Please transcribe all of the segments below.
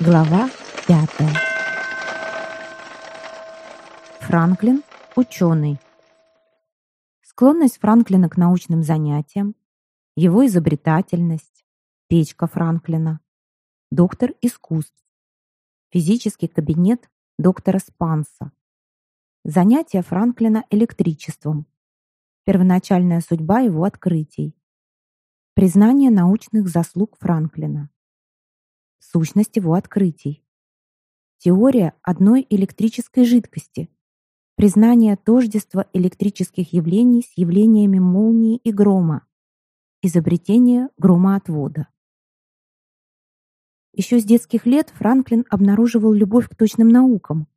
Глава пятая. Франклин – ученый. Склонность Франклина к научным занятиям, его изобретательность, печка Франклина, доктор искусств, физический кабинет доктора Спанса, занятия Франклина электричеством, первоначальная судьба его открытий, признание научных заслуг Франклина, сущность его открытий. Теория одной электрической жидкости. Признание тождества электрических явлений с явлениями молнии и грома. Изобретение громоотвода. Еще с детских лет Франклин обнаруживал любовь к точным наукам.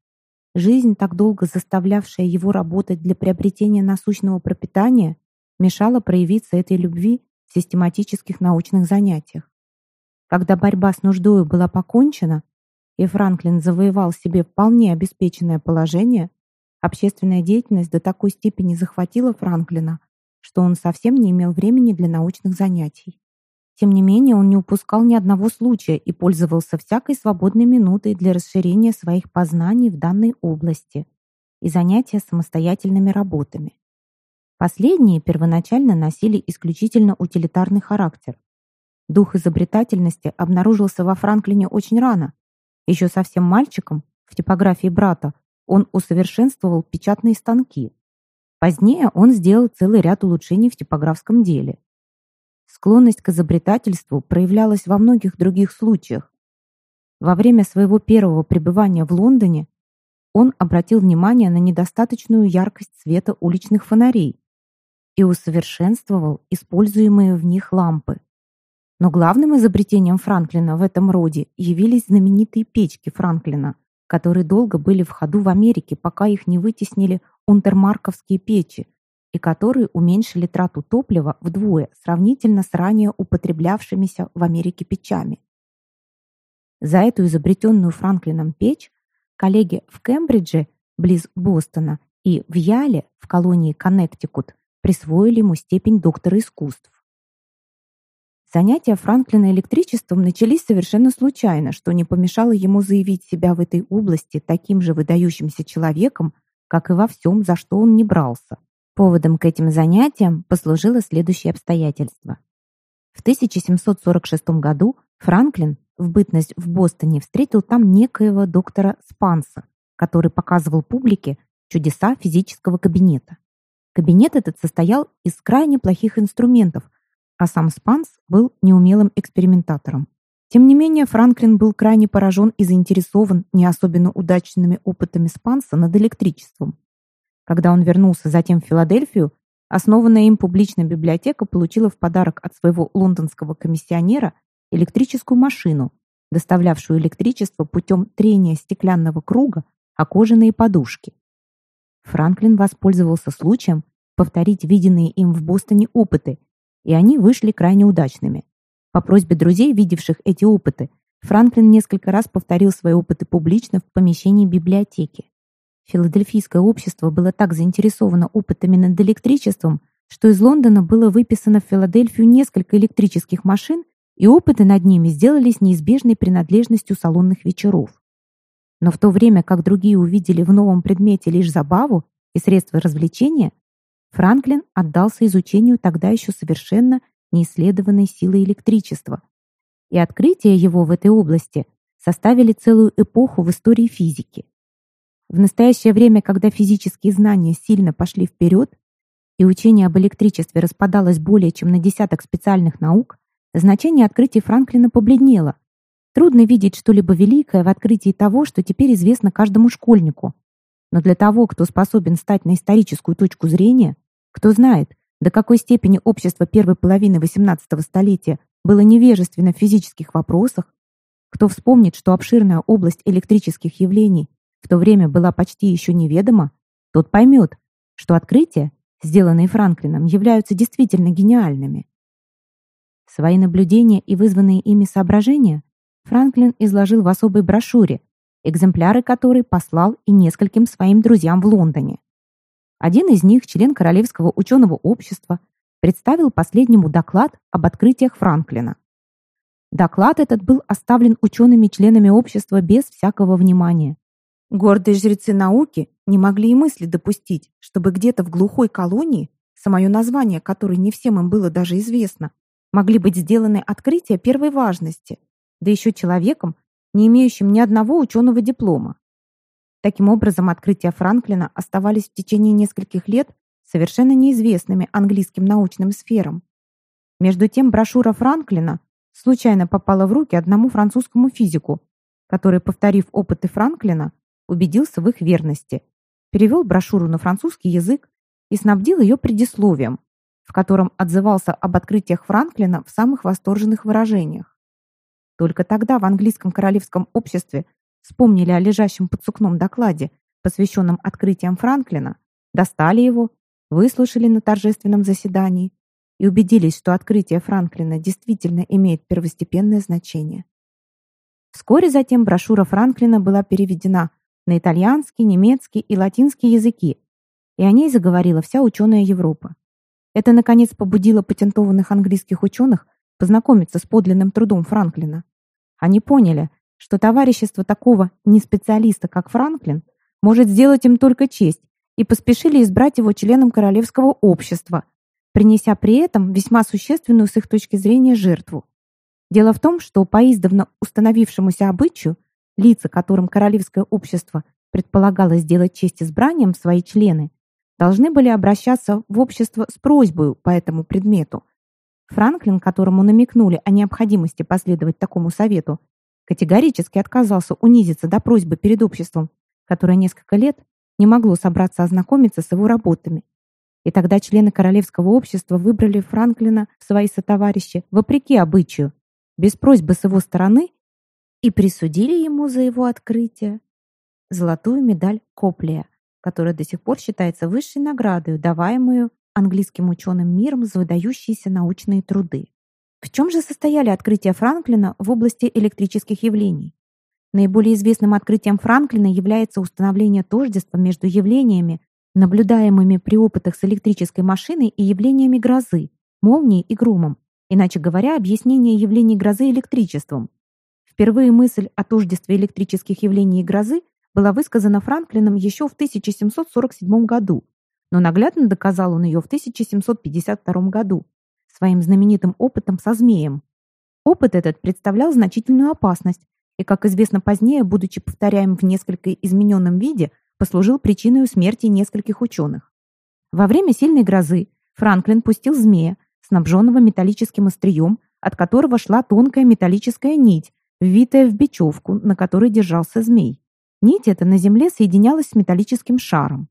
Жизнь, так долго заставлявшая его работать для приобретения насущного пропитания, мешала проявиться этой любви в систематических научных занятиях. Когда борьба с нуждою была покончена, и Франклин завоевал себе вполне обеспеченное положение, общественная деятельность до такой степени захватила Франклина, что он совсем не имел времени для научных занятий. Тем не менее, он не упускал ни одного случая и пользовался всякой свободной минутой для расширения своих познаний в данной области и занятия самостоятельными работами. Последние первоначально носили исключительно утилитарный характер, Дух изобретательности обнаружился во Франклине очень рано. Еще совсем мальчиком, в типографии брата, он усовершенствовал печатные станки. Позднее он сделал целый ряд улучшений в типографском деле. Склонность к изобретательству проявлялась во многих других случаях. Во время своего первого пребывания в Лондоне он обратил внимание на недостаточную яркость света уличных фонарей и усовершенствовал используемые в них лампы. Но главным изобретением Франклина в этом роде явились знаменитые печки Франклина, которые долго были в ходу в Америке, пока их не вытеснили унтермарковские печи, и которые уменьшили трату топлива вдвое сравнительно с ранее употреблявшимися в Америке печами. За эту изобретенную Франклином печь коллеги в Кембридже, близ Бостона, и в Яле, в колонии Коннектикут, присвоили ему степень доктора искусств. Занятия Франклина электричеством начались совершенно случайно, что не помешало ему заявить себя в этой области таким же выдающимся человеком, как и во всем, за что он не брался. Поводом к этим занятиям послужило следующее обстоятельство. В 1746 году Франклин в бытность в Бостоне встретил там некоего доктора Спанса, который показывал публике чудеса физического кабинета. Кабинет этот состоял из крайне плохих инструментов, а сам Спанс был неумелым экспериментатором. Тем не менее, Франклин был крайне поражен и заинтересован не особенно удачными опытами Спанса над электричеством. Когда он вернулся затем в Филадельфию, основанная им публичная библиотека получила в подарок от своего лондонского комиссионера электрическую машину, доставлявшую электричество путем трения стеклянного круга о кожаные подушки. Франклин воспользовался случаем повторить виденные им в Бостоне опыты и они вышли крайне удачными. По просьбе друзей, видевших эти опыты, Франклин несколько раз повторил свои опыты публично в помещении библиотеки. Филадельфийское общество было так заинтересовано опытами над электричеством, что из Лондона было выписано в Филадельфию несколько электрических машин, и опыты над ними сделались неизбежной принадлежностью салонных вечеров. Но в то время как другие увидели в новом предмете лишь забаву и средства развлечения, Франклин отдался изучению тогда еще совершенно неисследованной силы электричества. И открытия его в этой области составили целую эпоху в истории физики. В настоящее время, когда физические знания сильно пошли вперед, и учение об электричестве распадалось более чем на десяток специальных наук, значение открытий Франклина побледнело. Трудно видеть что-либо великое в открытии того, что теперь известно каждому школьнику. Но для того, кто способен стать на историческую точку зрения, кто знает, до какой степени общество первой половины XVIII столетия было невежественно в физических вопросах, кто вспомнит, что обширная область электрических явлений в то время была почти еще неведома, тот поймет, что открытия, сделанные Франклином, являются действительно гениальными. Свои наблюдения и вызванные ими соображения Франклин изложил в особой брошюре, экземпляры которой послал и нескольким своим друзьям в Лондоне. Один из них, член Королевского ученого общества, представил последнему доклад об открытиях Франклина. Доклад этот был оставлен учеными-членами общества без всякого внимания. Гордые жрецы науки не могли и мысли допустить, чтобы где-то в глухой колонии, самое название которой не всем им было даже известно, могли быть сделаны открытия первой важности, да еще человеком, не имеющим ни одного ученого диплома. Таким образом, открытия Франклина оставались в течение нескольких лет совершенно неизвестными английским научным сферам. Между тем, брошюра Франклина случайно попала в руки одному французскому физику, который, повторив опыты Франклина, убедился в их верности, перевел брошюру на французский язык и снабдил ее предисловием, в котором отзывался об открытиях Франклина в самых восторженных выражениях. Только тогда в английском королевском обществе вспомнили о лежащем под сукном докладе, посвященном открытиям Франклина, достали его, выслушали на торжественном заседании и убедились, что открытие Франклина действительно имеет первостепенное значение. Вскоре затем брошюра Франклина была переведена на итальянский, немецкий и латинский языки, и о ней заговорила вся ученая Европа. Это, наконец, побудило патентованных английских ученых познакомиться с подлинным трудом Франклина. Они поняли, что товарищество такого неспециалиста, как Франклин, может сделать им только честь, и поспешили избрать его членом Королевского общества, принеся при этом весьма существенную с их точки зрения жертву. Дело в том, что по издавна установившемуся обычаю, лица, которым королевское общество предполагало сделать честь избранием свои члены, должны были обращаться в общество с просьбой по этому предмету. Франклин, которому намекнули о необходимости последовать такому совету, категорически отказался унизиться до просьбы перед обществом, которое несколько лет не могло собраться ознакомиться с его работами и тогда члены Королевского общества выбрали Франклина в свои сотоварищи вопреки обычаю, без просьбы с его стороны, и присудили ему за его открытие золотую медаль Коплия, которая до сих пор считается высшей наградой, даваемую английским ученым миром за выдающиеся научные труды. В чем же состояли открытия Франклина в области электрических явлений? Наиболее известным открытием Франклина является установление тождества между явлениями, наблюдаемыми при опытах с электрической машиной и явлениями грозы, молнии и громом, иначе говоря, объяснение явлений грозы электричеством. Впервые мысль о тождестве электрических явлений и грозы была высказана Франклином еще в 1747 году, но наглядно доказал он ее в 1752 году своим знаменитым опытом со змеем. Опыт этот представлял значительную опасность, и, как известно позднее, будучи повторяем в несколько измененном виде, послужил причиной смерти нескольких ученых. Во время сильной грозы Франклин пустил змея, снабженного металлическим острием, от которого шла тонкая металлическая нить, ввитая в бечевку, на которой держался змей. Нить эта на земле соединялась с металлическим шаром.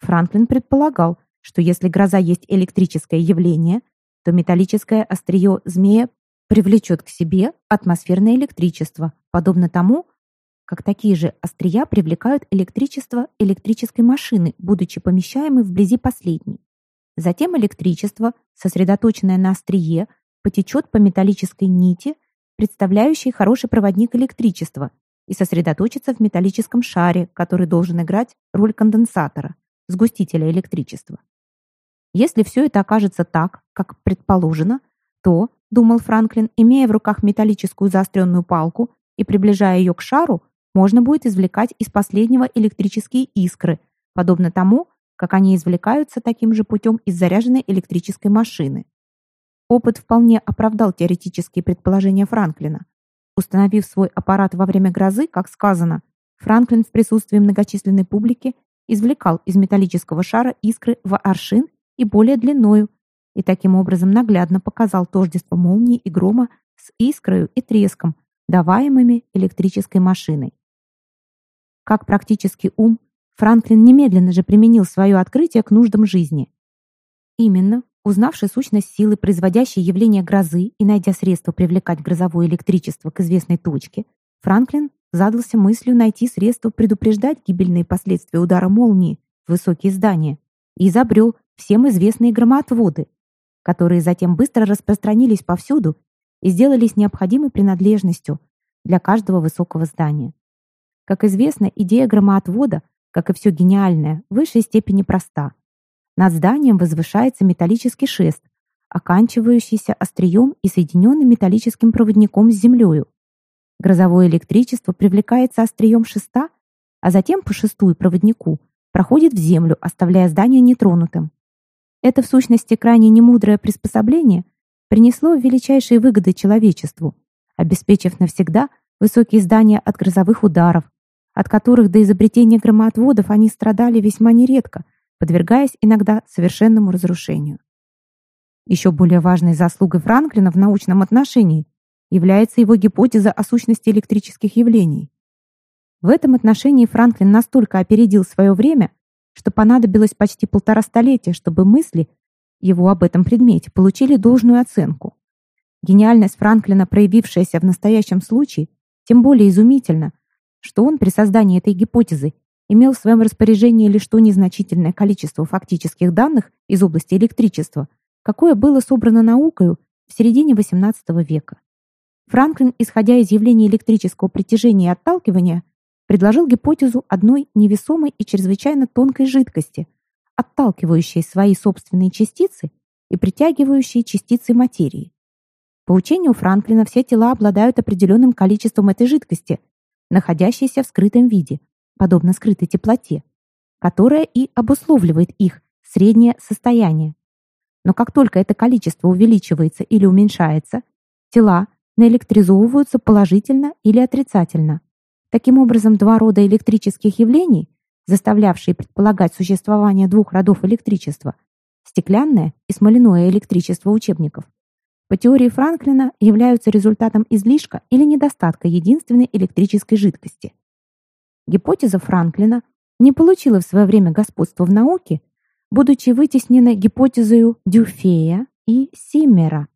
Франклин предполагал, что если гроза есть электрическое явление, то металлическое острие змея привлечет к себе атмосферное электричество, подобно тому, как такие же острия привлекают электричество электрической машины, будучи помещаемой вблизи последней. Затем электричество, сосредоточенное на острие, потечет по металлической нити, представляющей хороший проводник электричества, и сосредоточится в металлическом шаре, который должен играть роль конденсатора, сгустителя электричества. Если все это окажется так, как предположено, то, думал Франклин, имея в руках металлическую заостренную палку и приближая ее к шару, можно будет извлекать из последнего электрические искры, подобно тому, как они извлекаются таким же путем из заряженной электрической машины. Опыт вполне оправдал теоретические предположения Франклина. Установив свой аппарат во время грозы, как сказано, Франклин в присутствии многочисленной публики извлекал из металлического шара искры в аршин и более длиною, и таким образом наглядно показал тождество молнии и грома с искрою и треском, даваемыми электрической машиной. Как практический ум, Франклин немедленно же применил свое открытие к нуждам жизни. Именно, узнавши сущность силы, производящей явление грозы и найдя средства привлекать грозовое электричество к известной точке, Франклин задался мыслью найти средства предупреждать гибельные последствия удара молнии в высокие здания и изобрел всем известные громоотводы, которые затем быстро распространились повсюду и сделались необходимой принадлежностью для каждого высокого здания. Как известно, идея громоотвода, как и все гениальное, в высшей степени проста. Над зданием возвышается металлический шест, оканчивающийся острием и соединенный металлическим проводником с землею. Грозовое электричество привлекается острием шеста, а затем по шесту и проводнику проходит в землю, оставляя здание нетронутым. Это в сущности крайне немудрое приспособление принесло величайшие выгоды человечеству, обеспечив навсегда высокие здания от грозовых ударов, от которых до изобретения громоотводов они страдали весьма нередко, подвергаясь иногда совершенному разрушению. Еще более важной заслугой Франклина в научном отношении является его гипотеза о сущности электрических явлений. В этом отношении Франклин настолько опередил свое время, что понадобилось почти полтора столетия, чтобы мысли его об этом предмете получили должную оценку. Гениальность Франклина, проявившаяся в настоящем случае, тем более изумительна, что он при создании этой гипотезы имел в своем распоряжении лишь то незначительное количество фактических данных из области электричества, какое было собрано наукою в середине XVIII века. Франклин, исходя из явления электрического притяжения и отталкивания, предложил гипотезу одной невесомой и чрезвычайно тонкой жидкости, отталкивающей свои собственные частицы и притягивающей частицы материи. По учению Франклина все тела обладают определенным количеством этой жидкости, находящейся в скрытом виде, подобно скрытой теплоте, которая и обусловливает их среднее состояние. Но как только это количество увеличивается или уменьшается, тела наэлектризовываются положительно или отрицательно. Таким образом, два рода электрических явлений, заставлявшие предполагать существование двух родов электричества, стеклянное и смоляное электричество учебников, по теории Франклина являются результатом излишка или недостатка единственной электрической жидкости. Гипотеза Франклина не получила в свое время господства в науке, будучи вытеснена гипотезою Дюфея и Симмера,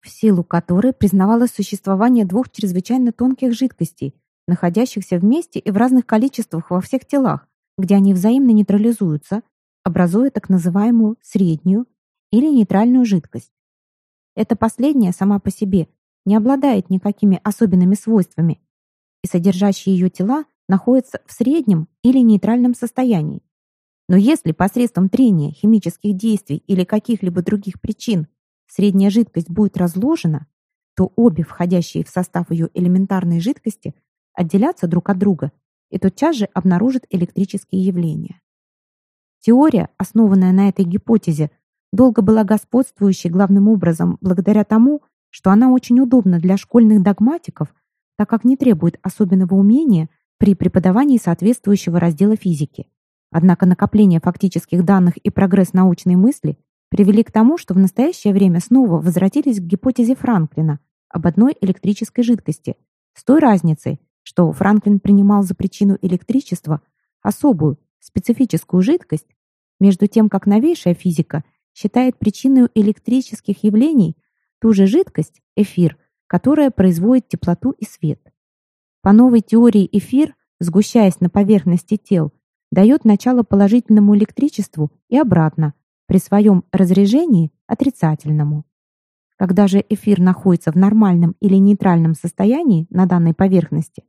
в силу которой признавалось существование двух чрезвычайно тонких жидкостей, находящихся вместе и в разных количествах во всех телах, где они взаимно нейтрализуются, образуя так называемую среднюю или нейтральную жидкость. Эта последняя сама по себе не обладает никакими особенными свойствами, и содержащие ее тела находятся в среднем или нейтральном состоянии. Но если посредством трения, химических действий или каких-либо других причин средняя жидкость будет разложена, то обе входящие в состав ее элементарной жидкости отделятся друг от друга и тотчас же обнаружат электрические явления. Теория, основанная на этой гипотезе, долго была господствующей главным образом благодаря тому, что она очень удобна для школьных догматиков, так как не требует особенного умения при преподавании соответствующего раздела физики. Однако накопление фактических данных и прогресс научной мысли привели к тому, что в настоящее время снова возвратились к гипотезе Франклина об одной электрической жидкости, с той разницей, что Франклин принимал за причину электричества особую, специфическую жидкость, между тем как новейшая физика считает причиной электрических явлений ту же жидкость, эфир, которая производит теплоту и свет. По новой теории эфир, сгущаясь на поверхности тел, дает начало положительному электричеству и обратно, при своем разрежении отрицательному. Когда же эфир находится в нормальном или нейтральном состоянии на данной поверхности,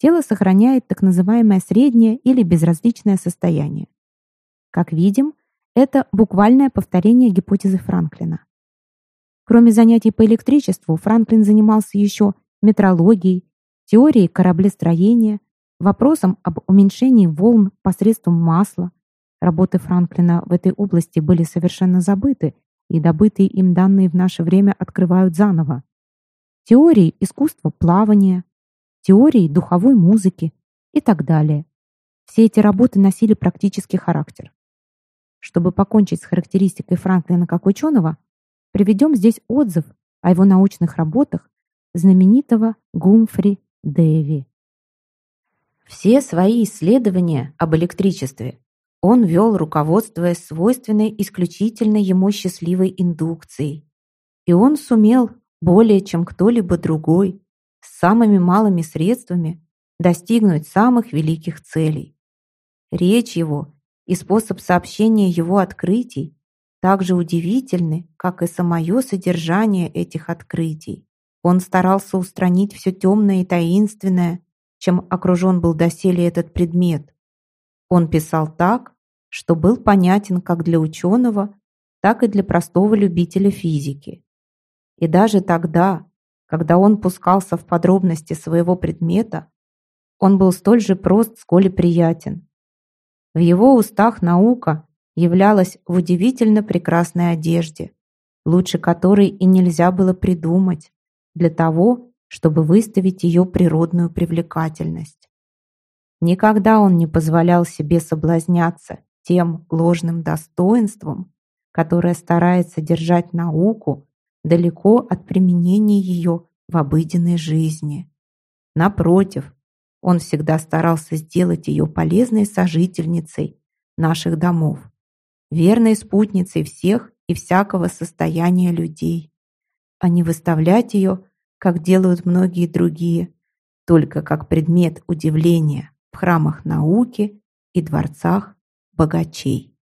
тело сохраняет так называемое среднее или безразличное состояние. Как видим, это буквальное повторение гипотезы Франклина. Кроме занятий по электричеству, Франклин занимался еще метрологией, теорией кораблестроения, вопросом об уменьшении волн посредством масла. Работы Франклина в этой области были совершенно забыты, и добытые им данные в наше время открывают заново. Теории искусства плавания, теории духовой музыки и так далее. Все эти работы носили практический характер. Чтобы покончить с характеристикой Франклина как ученого, приведем здесь отзыв о его научных работах знаменитого Гумфри Дэви. Все свои исследования об электричестве он вел, руководствуясь свойственной исключительно ему счастливой индукцией. И он сумел, более чем кто-либо другой, с самыми малыми средствами достигнуть самых великих целей. Речь его и способ сообщения его открытий так же удивительны, как и самое содержание этих открытий. Он старался устранить все темное и таинственное, чем окружен был доселе этот предмет. Он писал так, что был понятен как для ученого, так и для простого любителя физики. И даже тогда, когда он пускался в подробности своего предмета, он был столь же прост, сколь и приятен. В его устах наука являлась в удивительно прекрасной одежде, лучше которой и нельзя было придумать, для того, чтобы выставить ее природную привлекательность. Никогда он не позволял себе соблазняться тем ложным достоинством, которое старается держать науку далеко от применения ее в обыденной жизни. Напротив, он всегда старался сделать ее полезной сожительницей наших домов, верной спутницей всех и всякого состояния людей, а не выставлять ее, как делают многие другие, только как предмет удивления в храмах науки и дворцах богачей.